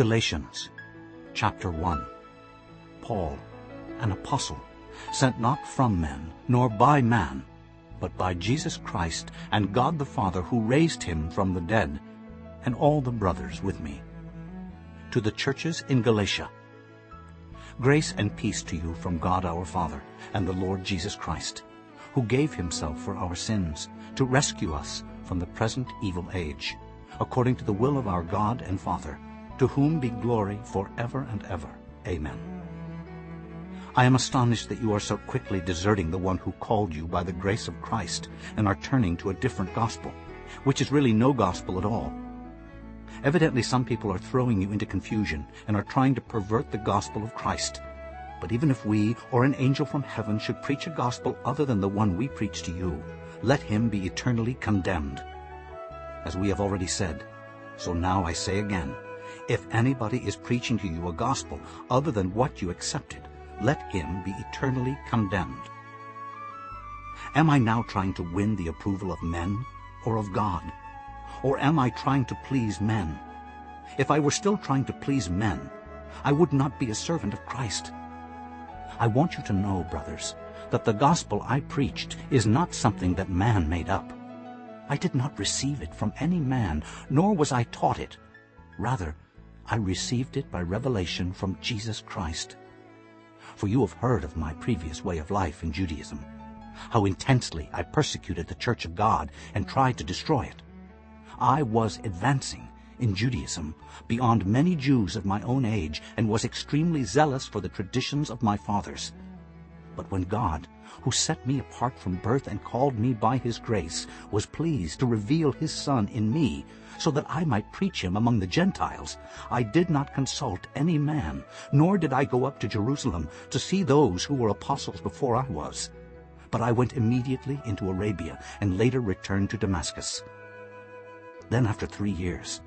Galatians chapter 1 Paul, an apostle, sent not from men, nor by man, but by Jesus Christ and God the Father who raised him from the dead, and all the brothers with me. To the churches in Galatia, Grace and peace to you from God our Father and the Lord Jesus Christ, who gave himself for our sins to rescue us from the present evil age, according to the will of our God and Father, to whom be glory forever and ever. Amen. I am astonished that you are so quickly deserting the one who called you by the grace of Christ and are turning to a different gospel, which is really no gospel at all. Evidently some people are throwing you into confusion and are trying to pervert the gospel of Christ. But even if we or an angel from heaven should preach a gospel other than the one we preach to you, let him be eternally condemned. As we have already said, so now I say again, if anybody is preaching to you a gospel other than what you accepted, let him be eternally condemned. Am I now trying to win the approval of men or of God? Or am I trying to please men? If I were still trying to please men, I would not be a servant of Christ. I want you to know, brothers, that the gospel I preached is not something that man made up. I did not receive it from any man, nor was I taught it. Rather, I received it by revelation from Jesus Christ. For you have heard of my previous way of life in Judaism, how intensely I persecuted the church of God and tried to destroy it. I was advancing in Judaism beyond many Jews of my own age and was extremely zealous for the traditions of my fathers. But when God, who set me apart from birth and called me by his grace, was pleased to reveal his Son in me, so that I might preach him among the Gentiles, I did not consult any man, nor did I go up to Jerusalem to see those who were apostles before I was. But I went immediately into Arabia and later returned to Damascus. Then after three years,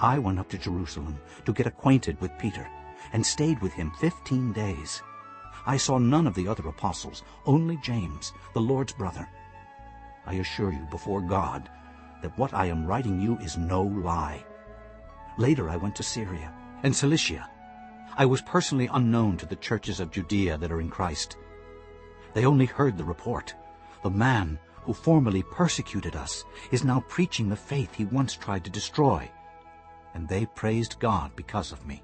I went up to Jerusalem to get acquainted with Peter and stayed with him fifteen days. I saw none of the other apostles, only James, the Lord's brother. I assure you before God that what I am writing you is no lie. Later I went to Syria and Cilicia. I was personally unknown to the churches of Judea that are in Christ. They only heard the report. The man who formerly persecuted us is now preaching the faith he once tried to destroy. And they praised God because of me.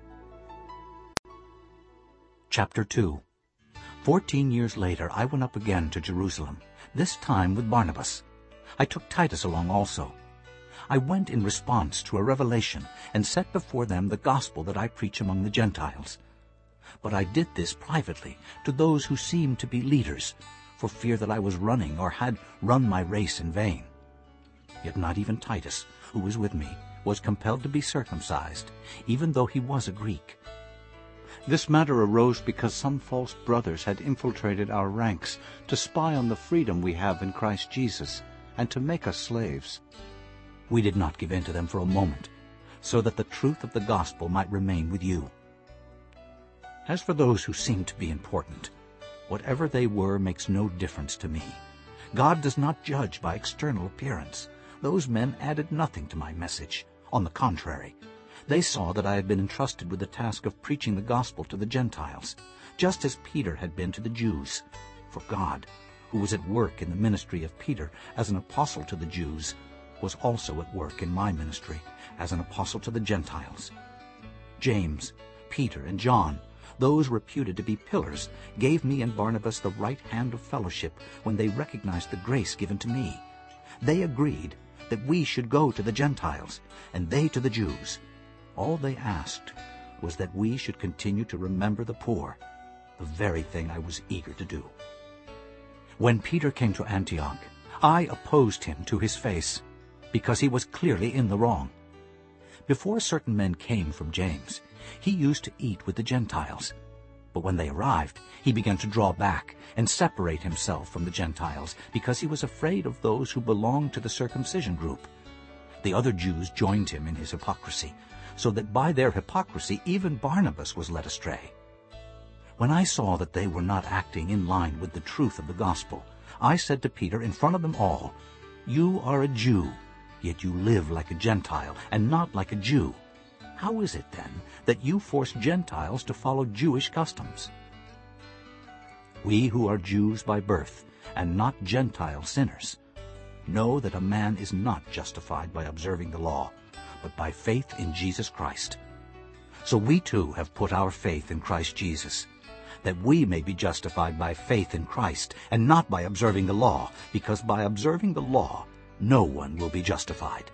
Chapter 2 Fourteen years later I went up again to Jerusalem, this time with Barnabas. I took Titus along also. I went in response to a revelation and set before them the gospel that I preach among the Gentiles. But I did this privately to those who seemed to be leaders, for fear that I was running or had run my race in vain. Yet not even Titus, who was with me, was compelled to be circumcised, even though he was a Greek. This matter arose because some false brothers had infiltrated our ranks to spy on the freedom we have in Christ Jesus and to make us slaves. We did not give in to them for a moment, so that the truth of the gospel might remain with you. As for those who seem to be important, whatever they were makes no difference to me. God does not judge by external appearance. Those men added nothing to my message. On the contrary, they saw that I had been entrusted with the task of preaching the gospel to the Gentiles, just as Peter had been to the Jews. For God who was at work in the ministry of Peter as an apostle to the Jews, was also at work in my ministry as an apostle to the Gentiles. James, Peter, and John, those reputed to be pillars, gave me and Barnabas the right hand of fellowship when they recognized the grace given to me. They agreed that we should go to the Gentiles, and they to the Jews. All they asked was that we should continue to remember the poor, the very thing I was eager to do. When Peter came to Antioch, I opposed him to his face, because he was clearly in the wrong. Before certain men came from James, he used to eat with the Gentiles. But when they arrived, he began to draw back and separate himself from the Gentiles, because he was afraid of those who belonged to the circumcision group. The other Jews joined him in his hypocrisy, so that by their hypocrisy even Barnabas was led astray. When I saw that they were not acting in line with the truth of the gospel, I said to Peter in front of them all, You are a Jew, yet you live like a Gentile and not like a Jew. How is it, then, that you force Gentiles to follow Jewish customs? We who are Jews by birth, and not Gentile sinners, know that a man is not justified by observing the law, but by faith in Jesus Christ. So we too have put our faith in Christ Jesus, that we may be justified by faith in Christ, and not by observing the law, because by observing the law no one will be justified.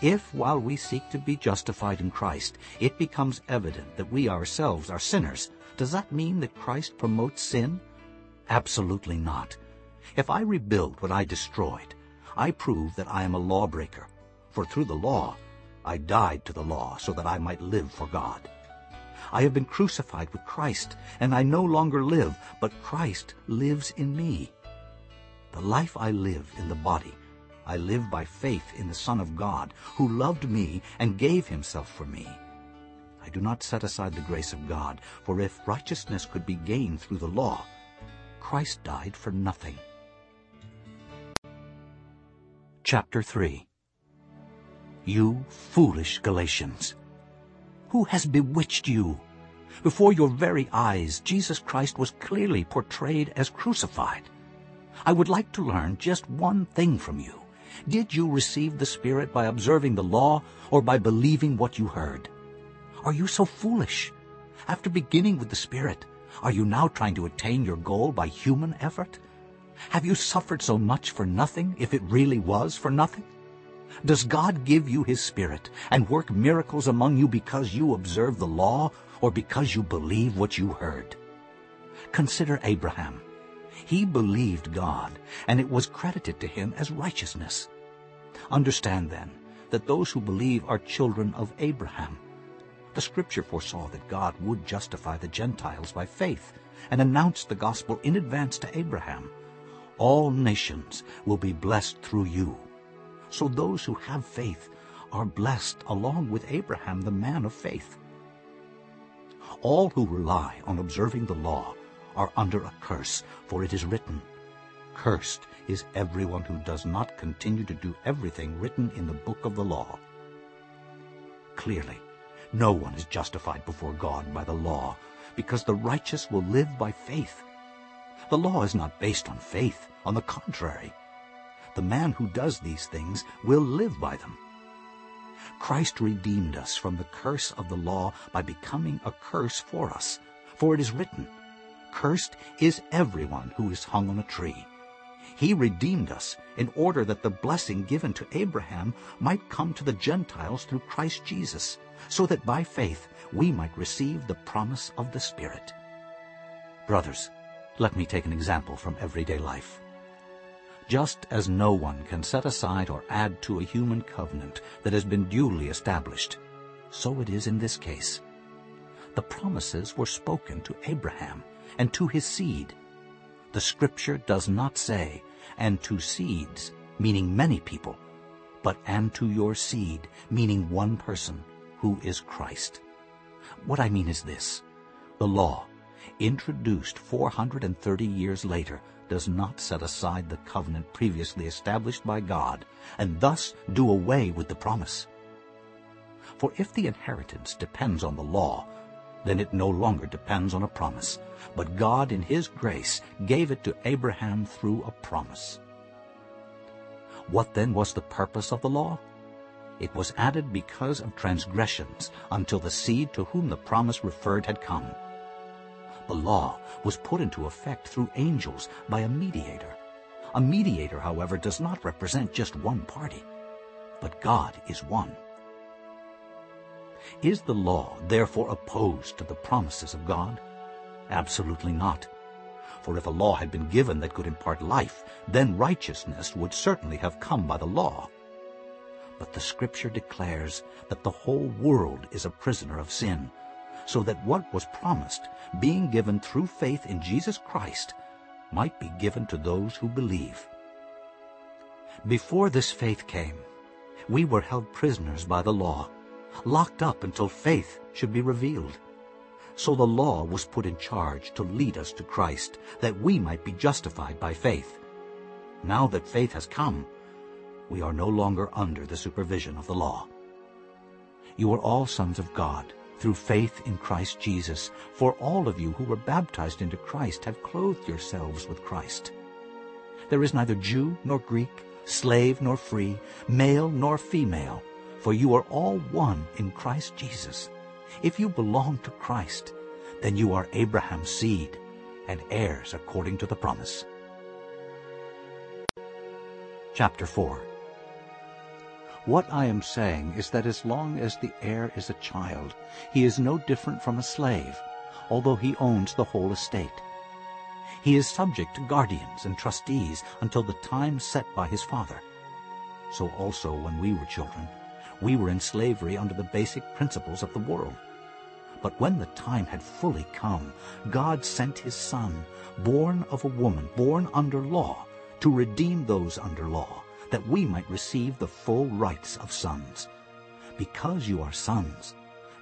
If, while we seek to be justified in Christ, it becomes evident that we ourselves are sinners, does that mean that Christ promotes sin? Absolutely not. If I rebuild what I destroyed, I prove that I am a lawbreaker. For through the law, I died to the law so that I might live for God. I have been crucified with Christ, and I no longer live, but Christ lives in me. The life I live in the body, I live by faith in the Son of God, who loved me and gave himself for me. I do not set aside the grace of God, for if righteousness could be gained through the law, Christ died for nothing. Chapter 3 You foolish Galatians! Who has bewitched you? Before your very eyes, Jesus Christ was clearly portrayed as crucified. I would like to learn just one thing from you. Did you receive the Spirit by observing the law or by believing what you heard? Are you so foolish? After beginning with the Spirit, are you now trying to attain your goal by human effort? Have you suffered so much for nothing if it really was for nothing? Does God give you his Spirit and work miracles among you because you observe the law or because you believe what you heard? Consider Abraham. He believed God, and it was credited to him as righteousness. Understand, then, that those who believe are children of Abraham. The Scripture foresaw that God would justify the Gentiles by faith and announced the gospel in advance to Abraham. All nations will be blessed through you. So those who have faith are blessed along with Abraham, the man of faith. All who rely on observing the law are under a curse, for it is written, Cursed is everyone who does not continue to do everything written in the book of the law. Clearly, no one is justified before God by the law, because the righteous will live by faith. The law is not based on faith. On the contrary, the man who does these things will live by them. Christ redeemed us from the curse of the law by becoming a curse for us. For it is written, Cursed is everyone who is hung on a tree. He redeemed us in order that the blessing given to Abraham might come to the Gentiles through Christ Jesus, so that by faith we might receive the promise of the Spirit. Brothers, let me take an example from everyday life. Just as no one can set aside or add to a human covenant that has been duly established, so it is in this case. The promises were spoken to Abraham and to his seed. The Scripture does not say, and to seeds, meaning many people, but and to your seed, meaning one person, who is Christ. What I mean is this. The law, introduced 430 years later, does not set aside the covenant previously established by God, and thus do away with the promise. For if the inheritance depends on the law, then it no longer depends on a promise, but God in his grace gave it to Abraham through a promise. What then was the purpose of the law? It was added because of transgressions until the seed to whom the promise referred had come. The law was put into effect through angels by a mediator. A mediator, however, does not represent just one party, but God is one. Is the law therefore opposed to the promises of God? Absolutely not. For if a law had been given that could impart life, then righteousness would certainly have come by the law. But the Scripture declares that the whole world is a prisoner of sin, so that what was promised, being given through faith in Jesus Christ, might be given to those who believe. Before this faith came, we were held prisoners by the law, locked up until faith should be revealed. So the law was put in charge to lead us to Christ, that we might be justified by faith. Now that faith has come, we are no longer under the supervision of the law. You are all sons of God, through faith in Christ Jesus. For all of you who were baptized into Christ have clothed yourselves with Christ. There is neither Jew nor Greek, slave nor free, male nor female, for you are all one in Christ Jesus. If you belong to Christ, then you are Abraham's seed and heirs according to the promise. Chapter 4 What I am saying is that as long as the heir is a child, he is no different from a slave, although he owns the whole estate. He is subject to guardians and trustees until the time set by his father. So also when we were children, we were in slavery under the basic principles of the world. But when the time had fully come, God sent his Son, born of a woman, born under law, to redeem those under law, that we might receive the full rights of sons. Because you are sons,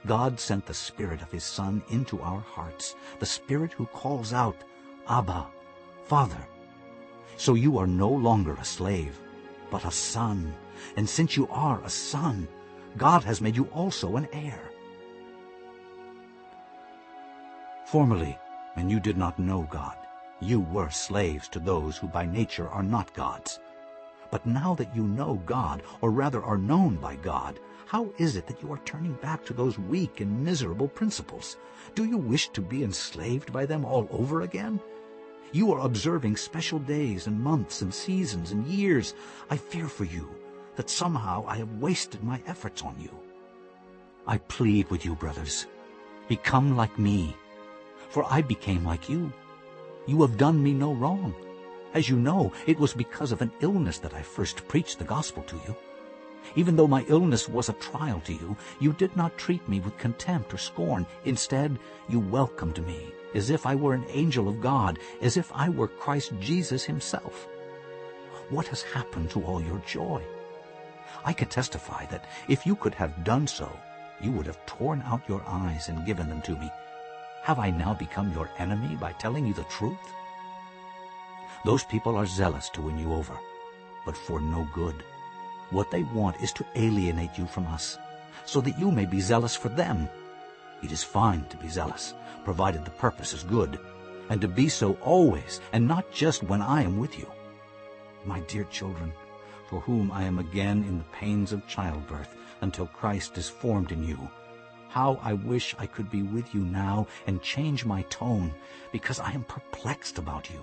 God sent the Spirit of his Son into our hearts, the Spirit who calls out, Abba, Father. So you are no longer a slave, but a son. And since you are a son, God has made you also an heir. Formerly, when you did not know God, you were slaves to those who by nature are not gods. But now that you know God, or rather are known by God, how is it that you are turning back to those weak and miserable principles? Do you wish to be enslaved by them all over again? You are observing special days and months and seasons and years. I fear for you that somehow I have wasted my efforts on you. I plead with you, brothers, become like me, for I became like you. You have done me no wrong. As you know, it was because of an illness that I first preached the gospel to you. Even though my illness was a trial to you, you did not treat me with contempt or scorn. Instead, you welcomed me as if I were an angel of God, as if I were Christ Jesus himself. What has happened to all your joy? I can testify that if you could have done so, you would have torn out your eyes and given them to me. Have I now become your enemy by telling you the truth? Those people are zealous to win you over, but for no good. What they want is to alienate you from us, so that you may be zealous for them. It is fine to be zealous, provided the purpose is good, and to be so always, and not just when I am with you. My dear children, for whom I am again in the pains of childbirth, until Christ is formed in you, how I wish I could be with you now and change my tone, because I am perplexed about you.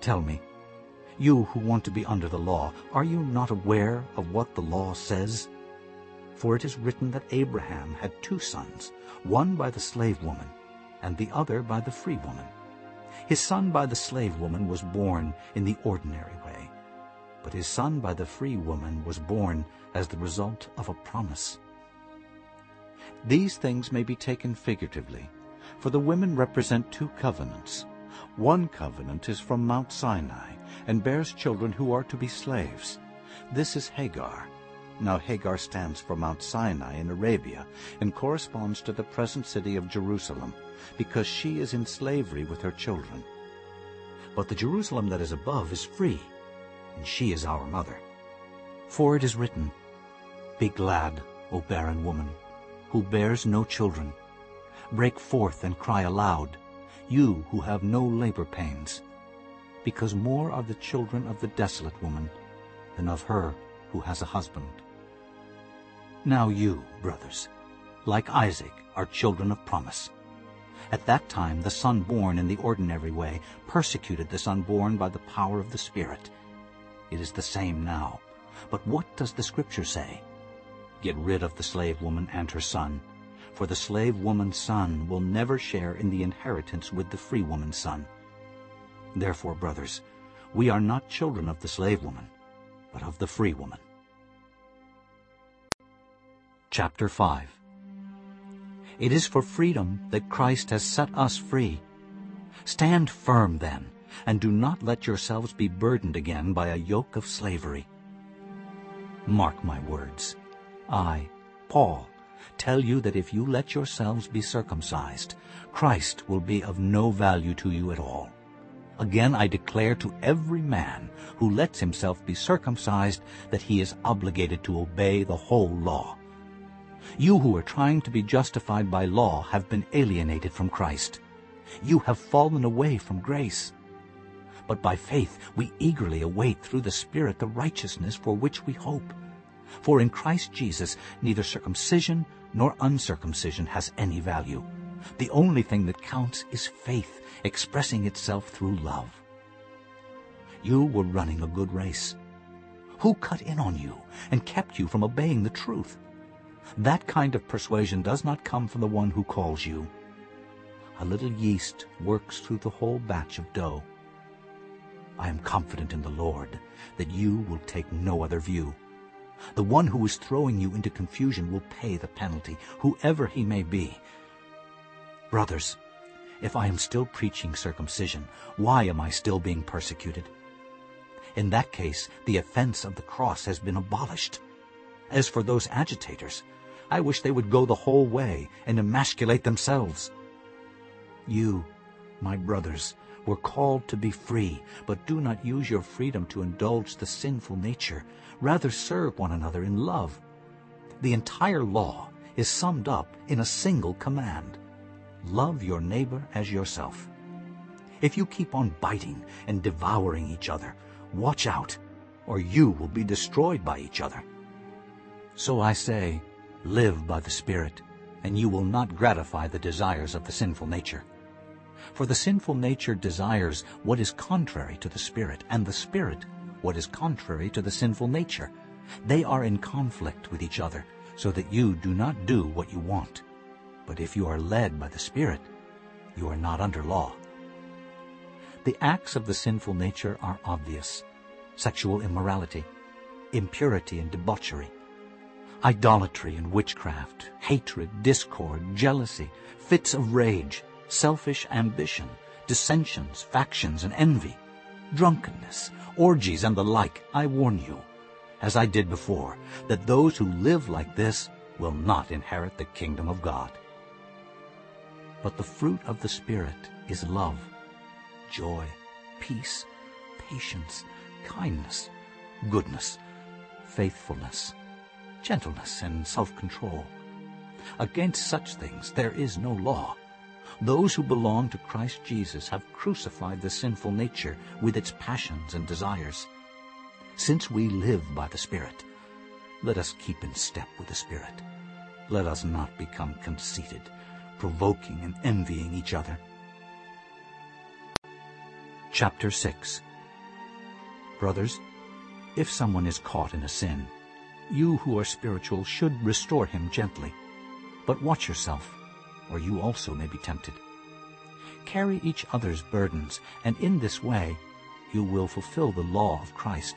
Tell me, you who want to be under the law, are you not aware of what the law says? For it is written that Abraham had two sons, one by the slave woman, and the other by the free woman. His son by the slave woman was born in the ordinary way, but his son by the free woman was born as the result of a promise. These things may be taken figuratively, for the women represent two covenants. One covenant is from Mount Sinai and bears children who are to be slaves. This is Hagar. Now Hagar stands for Mount Sinai in Arabia and corresponds to the present city of Jerusalem, because she is in slavery with her children. But the Jerusalem that is above is free, and she is our mother. For it is written, Be glad, O barren woman, who bears no children. Break forth and cry aloud, you who have no labor pains, because more are the children of the desolate woman than of her who has a husband. Now you, brothers, like Isaac, are children of promise. At that time the son born in the ordinary way persecuted the son born by the power of the Spirit. It is the same now. But what does the Scripture say? Get rid of the slave woman and her son, for the slave woman's son will never share in the inheritance with the free woman's son. Therefore, brothers, we are not children of the slave woman, but of the free woman. Chapter 5 It is for freedom that Christ has set us free. Stand firm, then, and do not let yourselves be burdened again by a yoke of slavery. Mark my words. I, Paul, tell you that if you let yourselves be circumcised, Christ will be of no value to you at all. Again I declare to every man who lets himself be circumcised that he is obligated to obey the whole law. You who are trying to be justified by law have been alienated from Christ. You have fallen away from grace. But by faith we eagerly await through the Spirit the righteousness for which we hope. For in Christ Jesus neither circumcision nor uncircumcision has any value. The only thing that counts is faith expressing itself through love. You were running a good race. Who cut in on you and kept you from obeying the truth? That kind of persuasion does not come from the one who calls you. A little yeast works through the whole batch of dough. I am confident in the Lord that you will take no other view. The one who is throwing you into confusion will pay the penalty, whoever he may be. Brothers, if I am still preaching circumcision, why am I still being persecuted? In that case, the offense of the cross has been abolished. As for those agitators, I wish they would go the whole way and emasculate themselves. You, my brothers, were called to be free, but do not use your freedom to indulge the sinful nature. Rather serve one another in love. The entire law is summed up in a single command. Love your neighbor as yourself. If you keep on biting and devouring each other, watch out, or you will be destroyed by each other. So I say, Live by the Spirit, and you will not gratify the desires of the sinful nature. For the sinful nature desires what is contrary to the Spirit, and the Spirit what is contrary to the sinful nature. They are in conflict with each other, so that you do not do what you want. But if you are led by the Spirit, you are not under law. The acts of the sinful nature are obvious. Sexual immorality, impurity and debauchery, idolatry and witchcraft, hatred, discord, jealousy, fits of rage, selfish ambition, dissensions, factions, and envy, drunkenness, orgies, and the like, I warn you, as I did before, that those who live like this will not inherit the kingdom of God. But the fruit of the Spirit is love, joy, peace, patience, kindness, goodness, faithfulness, gentleness, and self-control. Against such things there is no law. Those who belong to Christ Jesus have crucified the sinful nature with its passions and desires. Since we live by the Spirit, let us keep in step with the Spirit. Let us not become conceited, provoking and envying each other. Chapter 6 Brothers, if someone is caught in a sin, you who are spiritual should restore him gently. But watch yourself, or you also may be tempted. Carry each other's burdens, and in this way you will fulfill the law of Christ.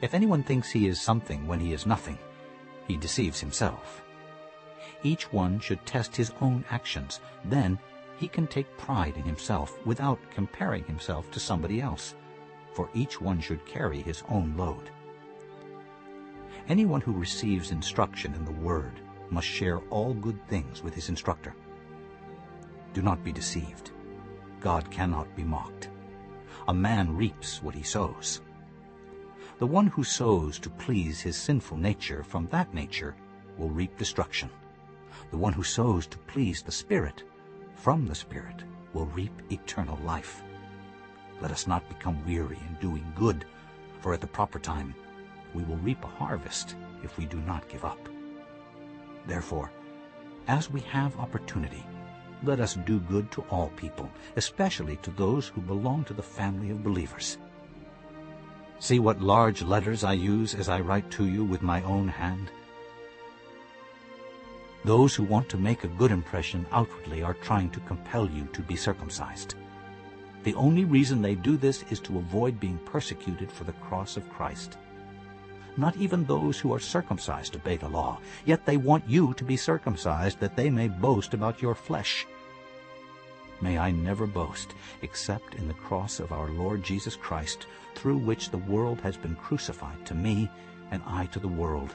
If anyone thinks he is something when he is nothing, he deceives himself. Each one should test his own actions. Then he can take pride in himself without comparing himself to somebody else, for each one should carry his own load. Anyone who receives instruction in the Word must share all good things with his instructor. Do not be deceived. God cannot be mocked. A man reaps what he sows. The one who sows to please his sinful nature from that nature will reap destruction. The one who sows to please the Spirit from the Spirit will reap eternal life. Let us not become weary in doing good, for at the proper time we will reap a harvest if we do not give up. Therefore, as we have opportunity, let us do good to all people, especially to those who belong to the family of believers. See what large letters I use as I write to you with my own hand. Those who want to make a good impression outwardly are trying to compel you to be circumcised. The only reason they do this is to avoid being persecuted for the cross of Christ. Not even those who are circumcised obey the law, yet they want you to be circumcised that they may boast about your flesh. May I never boast except in the cross of our Lord Jesus Christ, through which the world has been crucified to me and I to the world.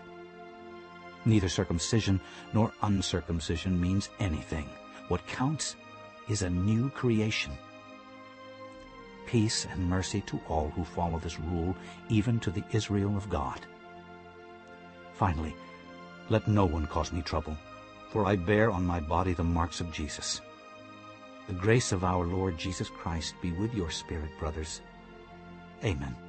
Neither circumcision nor uncircumcision means anything. What counts is a new creation. Peace and mercy to all who follow this rule, even to the Israel of God. Finally, Let no one cause me trouble, for I bear on my body the marks of Jesus. The grace of our Lord Jesus Christ be with your spirit, brothers. Amen.